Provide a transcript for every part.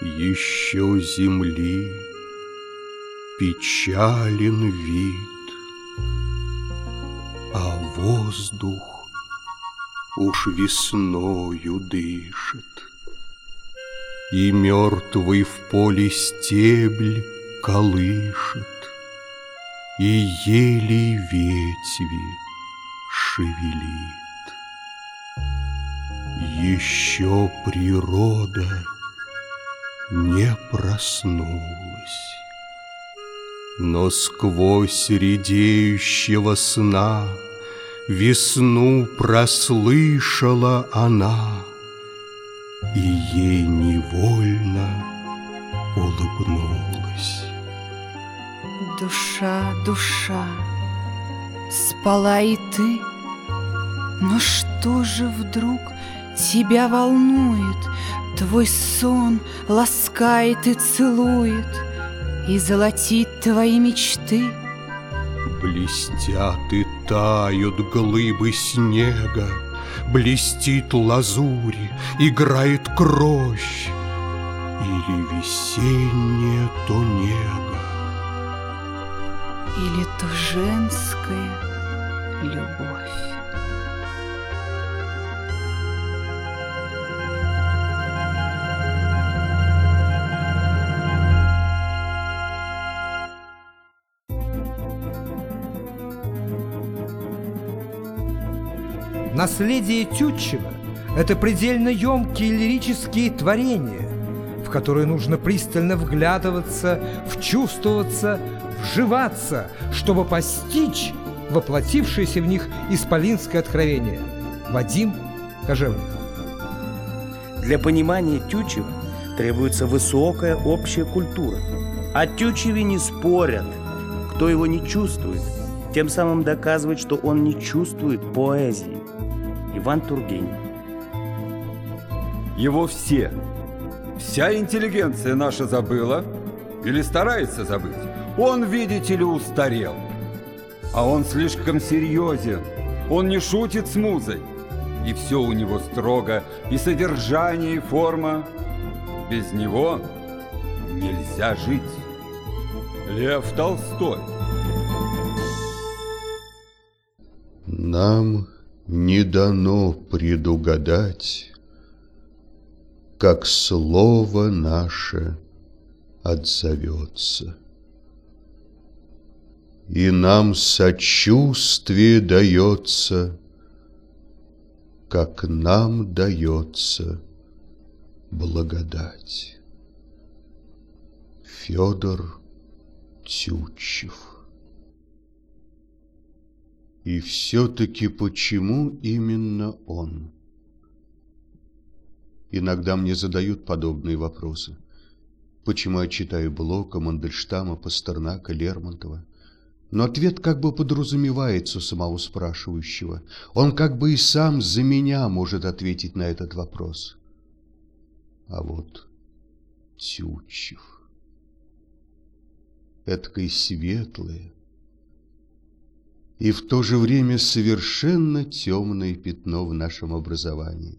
Еще земли печален вид, А воздух уж весною дышит, И мертвый в поле стебль колышет, И еле ветви шевелит. Еще природа не проснулась, Но сквозь редеющего сна Весну прослышала она, И ей невольно улыбнулась. Душа, душа, спала и ты, Но что же вдруг тебя волнует? Твой сон ласкает и целует, И золотит твои мечты — Блестят и тают глыбы снега, Блестит лазурь, играет кровь, Или весенняя то нега, Или то женская любовь. Наследие Тютчева – это предельно емкие лирические творения, в которые нужно пристально вглядываться, вчувствоваться, вживаться, чтобы постичь воплотившееся в них исполинское откровение. Вадим Кожевник. Для понимания Тютчева требуется высокая общая культура. О Тютчеве не спорят. Кто его не чувствует, тем самым доказывает, что он не чувствует поэзии. Иван Тургенев. Его все, вся интеллигенция наша забыла или старается забыть. Он, видите ли, устарел. А он слишком серьезен. Он не шутит с музой. И все у него строго, и содержание, и форма. Без него нельзя жить. Лев Толстой. Нам не дано предугадать, Как слово наше отзовется. И нам сочувствие дается, Как нам дается благодать. Федор Тютчев и все-таки почему именно он? Иногда мне задают подобные вопросы. Почему я читаю Блока, Мандельштама, Пастернака, Лермонтова? Но ответ как бы подразумевается у самого спрашивающего. Он как бы и сам за меня может ответить на этот вопрос. А вот Тютчев. Эдакое светлое, и в то же время совершенно темное пятно в нашем образовании.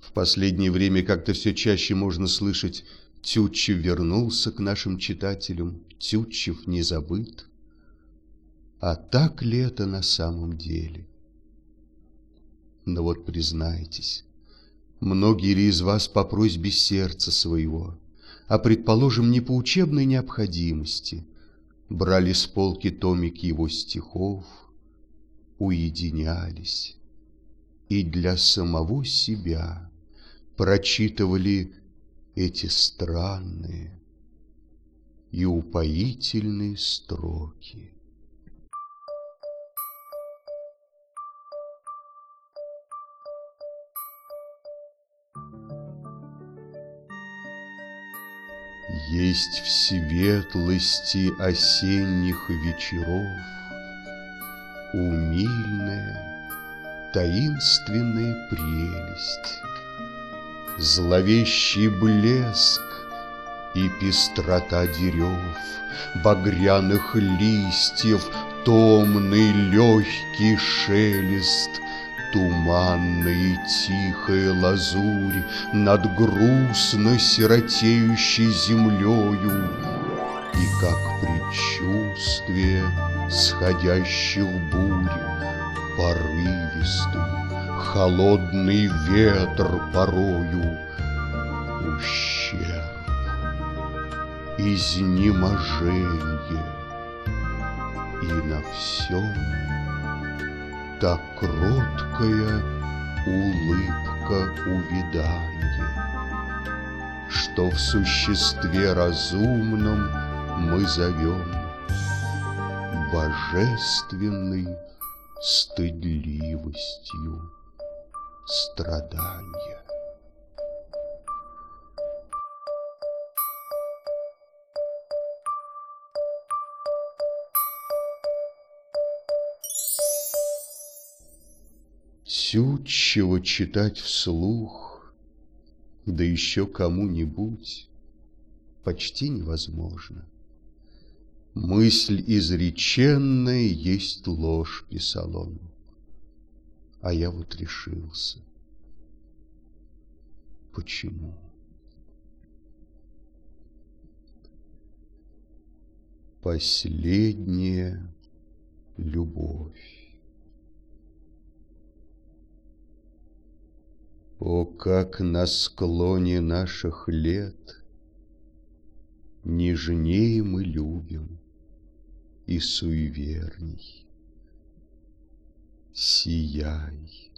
В последнее время как-то все чаще можно слышать «Тютчев вернулся к нашим читателям», «Тютчев не забыт». А так ли это на самом деле? Но вот признайтесь, многие ли из вас по просьбе сердца своего, а, предположим, не по учебной необходимости – Брали с полки томик его стихов, Уединялись и для самого себя Прочитывали эти странные и упоительные строки. Есть в светлости осенних вечеров Умильная, таинственная прелесть, Зловещий блеск и пестрота дерев, Багряных листьев, томный легкий шелест Туманная и тихая лазурь Над грустно сиротеющей землею И как предчувствие сходящих бурь Порывистый, холодный ветер порою Ущерб, изнеможенье И на всем та кроткая улыбка увиданья, Что в существе разумном мы зовем Божественной стыдливостью страдания. Тютчева читать вслух, да еще кому-нибудь, почти невозможно. Мысль изреченная есть ложь, писал он. А я вот решился. Почему? Последняя любовь. О, как на склоне наших лет Нежнее мы любим и суеверней. Сияй,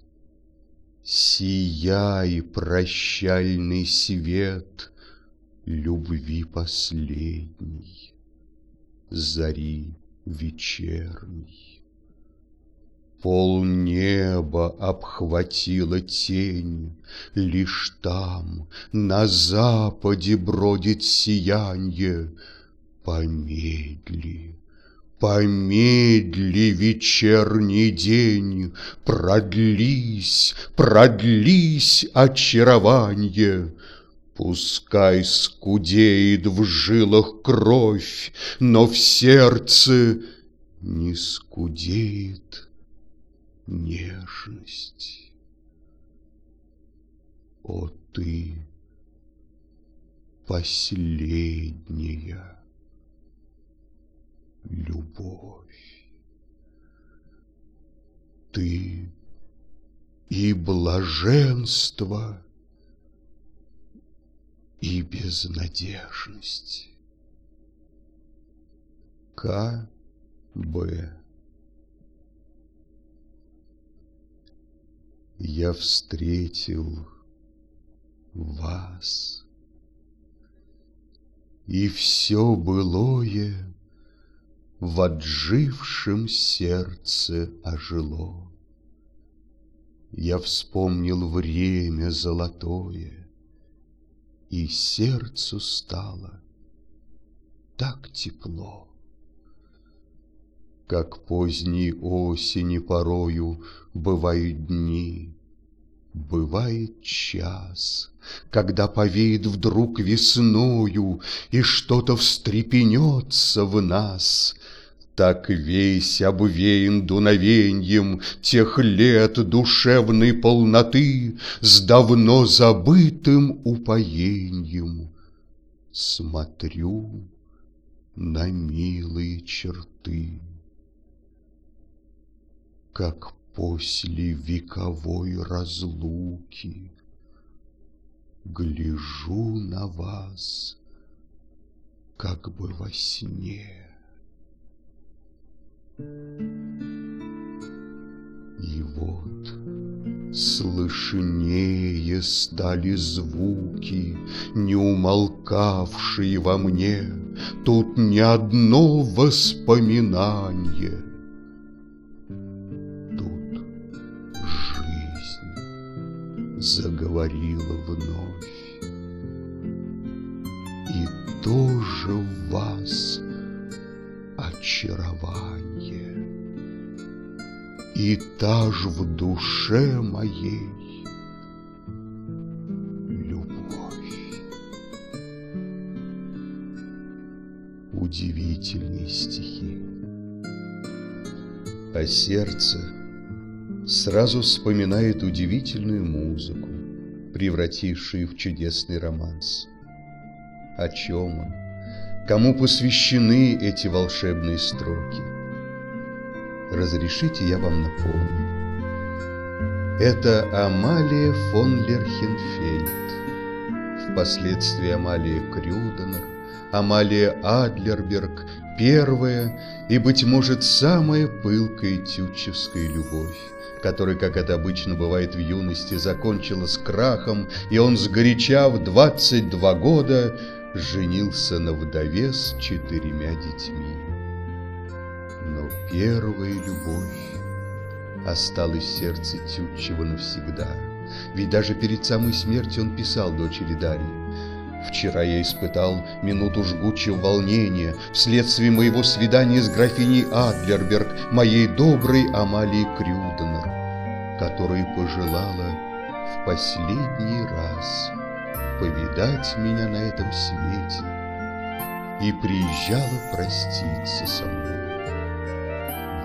сияй, прощальный свет Любви последней, зари вечерней. Пол неба обхватила тень, Лишь там, на западе, бродит сиянье. Помедли, помедли вечерний день, Продлись, продлись очарование. Пускай скудеет в жилах кровь, Но в сердце не скудеет нежность. О, ты последняя любовь. Ты и блаженство, и безнадежность. К. Б. я встретил вас. И все былое в отжившем сердце ожило. Я вспомнил время золотое, И сердцу стало так тепло. Как поздней осени порою Бывают дни, бывает час, Когда повеет вдруг весною И что-то встрепенется в нас, Так весь обвеян дуновеньем Тех лет душевной полноты С давно забытым упоеньем Смотрю на милые черты как после вековой разлуки Гляжу на вас, как бы во сне. И вот слышнее стали звуки, Не умолкавшие во мне, Тут ни одно воспоминание — заговорила вновь. И тоже в вас очарование, И та ж в душе моей. Удивительные стихи. А сердце сразу вспоминает удивительную музыку, превратившую в чудесный романс. О чем он? Кому посвящены эти волшебные строки? Разрешите я вам напомню. Это Амалия фон Лерхенфельд, впоследствии Амалия Крюденер, Амалия Адлерберг, первая и, быть может, самая пылкая тютчевская любовь, которая, как это обычно бывает в юности, закончилась крахом, и он, сгоряча в 22 года, женился на вдове с четырьмя детьми. Но первая любовь осталось в сердце Тютчева навсегда. Ведь даже перед самой смертью он писал дочери Дарьи. Вчера я испытал минуту жгучего волнения вследствие моего свидания с графиней Адлерберг, моей доброй Амалией Крюденер, которая пожелала в последний раз повидать меня на этом свете и приезжала проститься со мной.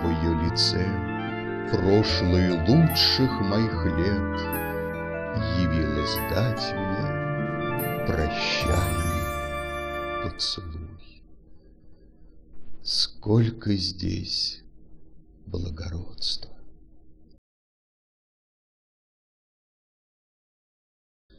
В ее лице прошлое лучших моих лет явилось дать мне прощальный поцелуй. Сколько здесь благородства!